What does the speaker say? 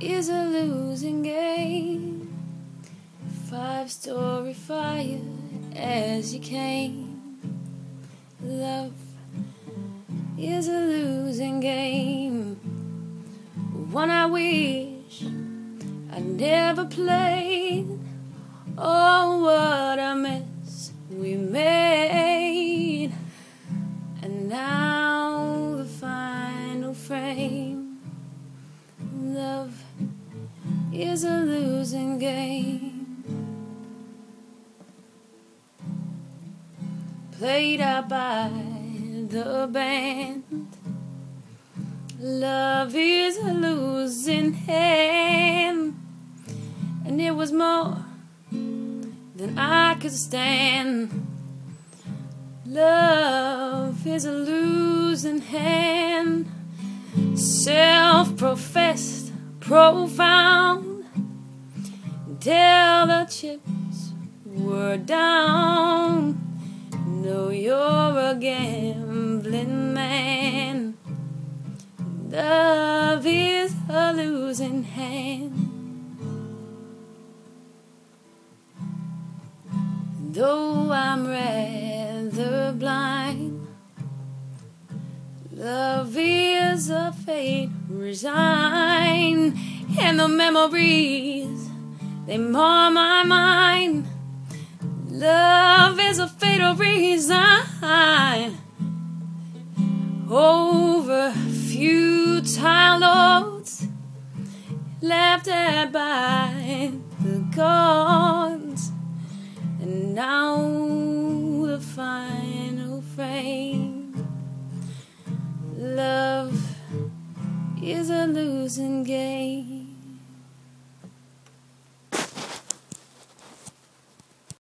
is a losing game. Five story fire as you came. Love is a losing game. One I wish I never played. Oh, what I meant is a losing game. Played out by the band. Love is a losing hand, and it was more than I could stand. Love is a losing hand, self professed, profound, till the chips were down. Know you're a gambling man. Love is a losing hand. Though I'm rather love is a fate resigned, and the memories they mar my mind. Love is a fatal resign over futile notes left at by the gods, and now is a losing game.